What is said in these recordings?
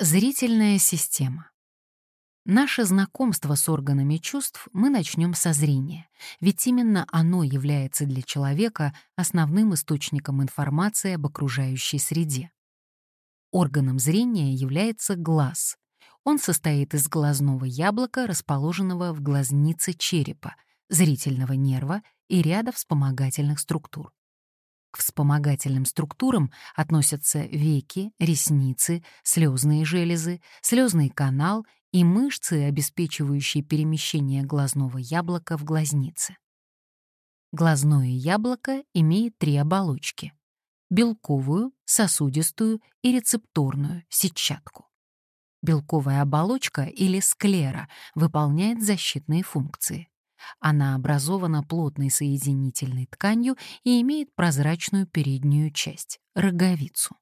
Зрительная система. Наше знакомство с органами чувств мы начнем со зрения, ведь именно оно является для человека основным источником информации об окружающей среде. Органом зрения является глаз. Он состоит из глазного яблока, расположенного в глазнице черепа, зрительного нерва и ряда вспомогательных структур. К вспомогательным структурам относятся веки, ресницы, слезные железы, слезный канал и мышцы, обеспечивающие перемещение глазного яблока в глазнице. Глазное яблоко имеет три оболочки — белковую, сосудистую и рецепторную, сетчатку. Белковая оболочка или склера выполняет защитные функции. Она образована плотной соединительной тканью и имеет прозрачную переднюю часть — роговицу.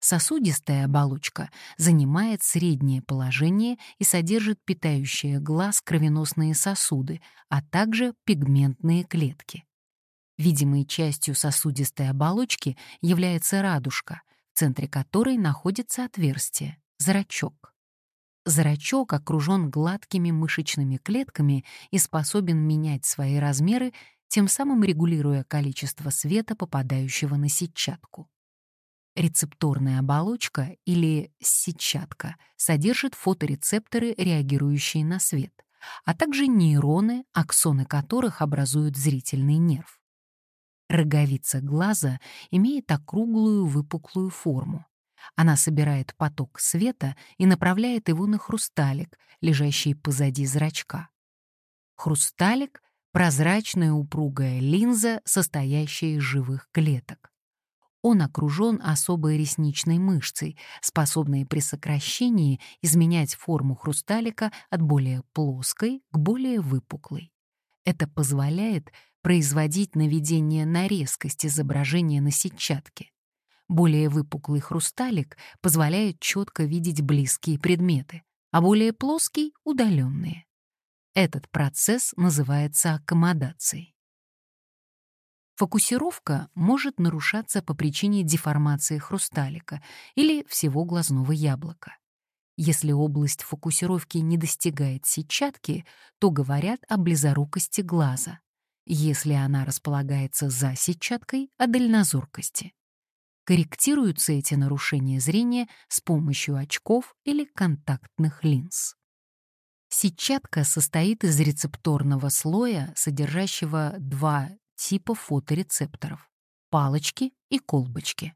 Сосудистая оболочка занимает среднее положение и содержит питающие глаз кровеносные сосуды, а также пигментные клетки. Видимой частью сосудистой оболочки является радужка, в центре которой находится отверстие — зрачок. Зрачок окружен гладкими мышечными клетками и способен менять свои размеры, тем самым регулируя количество света, попадающего на сетчатку. Рецепторная оболочка или сетчатка содержит фоторецепторы, реагирующие на свет, а также нейроны, аксоны которых образуют зрительный нерв. Роговица глаза имеет округлую выпуклую форму. Она собирает поток света и направляет его на хрусталик, лежащий позади зрачка. Хрусталик — прозрачная упругая линза, состоящая из живых клеток. Он окружен особой ресничной мышцей, способной при сокращении изменять форму хрусталика от более плоской к более выпуклой. Это позволяет производить наведение на резкость изображения на сетчатке. Более выпуклый хрусталик позволяет четко видеть близкие предметы, а более плоский — удаленные. Этот процесс называется аккомодацией. Фокусировка может нарушаться по причине деформации хрусталика или всего глазного яблока. Если область фокусировки не достигает сетчатки, то говорят о близорукости глаза. Если она располагается за сетчаткой — о дальнозоркости. Корректируются эти нарушения зрения с помощью очков или контактных линз. Сетчатка состоит из рецепторного слоя, содержащего два типа фоторецепторов — палочки и колбочки.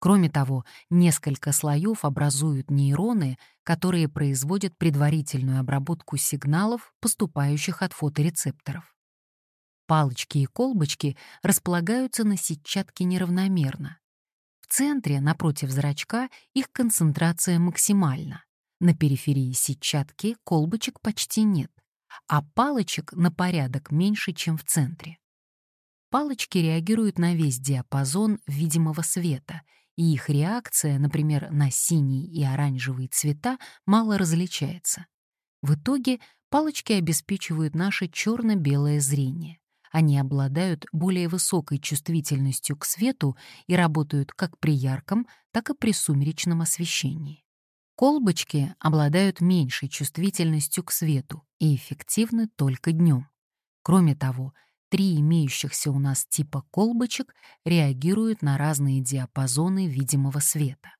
Кроме того, несколько слоев образуют нейроны, которые производят предварительную обработку сигналов, поступающих от фоторецепторов. Палочки и колбочки располагаются на сетчатке неравномерно. Центре, напротив зрачка, их концентрация максимальна. На периферии сетчатки колбочек почти нет, а палочек на порядок меньше, чем в центре. Палочки реагируют на весь диапазон видимого света, и их реакция, например, на синий и оранжевый цвета, мало различается. В итоге палочки обеспечивают наше черно-белое зрение. Они обладают более высокой чувствительностью к свету и работают как при ярком, так и при сумеречном освещении. Колбочки обладают меньшей чувствительностью к свету и эффективны только днем. Кроме того, три имеющихся у нас типа колбочек реагируют на разные диапазоны видимого света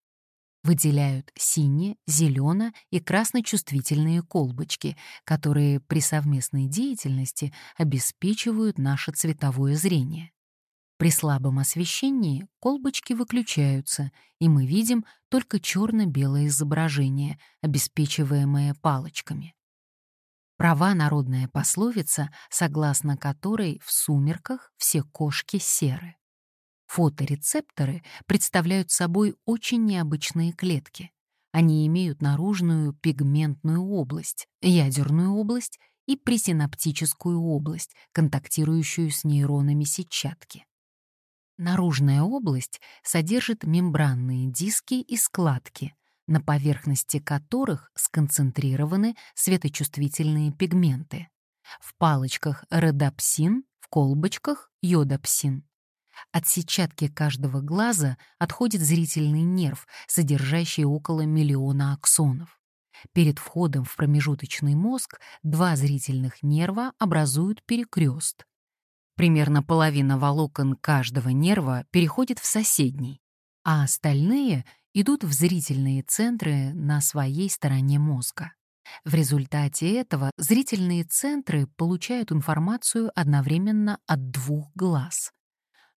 выделяют синие, зелено- и красночувствительные колбочки, которые при совместной деятельности обеспечивают наше цветовое зрение. При слабом освещении колбочки выключаются, и мы видим только черно-белое изображение, обеспечиваемое палочками. Права народная пословица, согласно которой в сумерках все кошки серы. Фоторецепторы представляют собой очень необычные клетки. Они имеют наружную пигментную область, ядерную область и пресинаптическую область, контактирующую с нейронами сетчатки. Наружная область содержит мембранные диски и складки, на поверхности которых сконцентрированы светочувствительные пигменты. В палочках родопсин, в колбочках — йодопсин. От сетчатки каждого глаза отходит зрительный нерв, содержащий около миллиона аксонов. Перед входом в промежуточный мозг два зрительных нерва образуют перекрест. Примерно половина волокон каждого нерва переходит в соседний, а остальные идут в зрительные центры на своей стороне мозга. В результате этого зрительные центры получают информацию одновременно от двух глаз.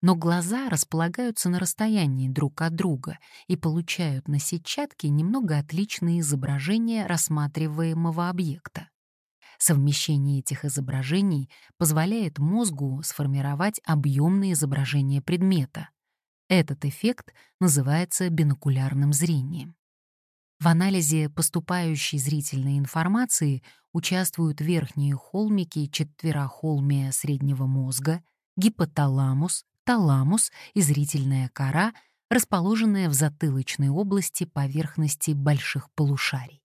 Но глаза располагаются на расстоянии друг от друга и получают на сетчатке немного отличные изображения рассматриваемого объекта. Совмещение этих изображений позволяет мозгу сформировать объемное изображение предмета. Этот эффект называется бинокулярным зрением. В анализе поступающей зрительной информации участвуют верхние холмики четверохолмия среднего мозга, гипоталамус, таламус и зрительная кора, расположенная в затылочной области поверхности больших полушарий.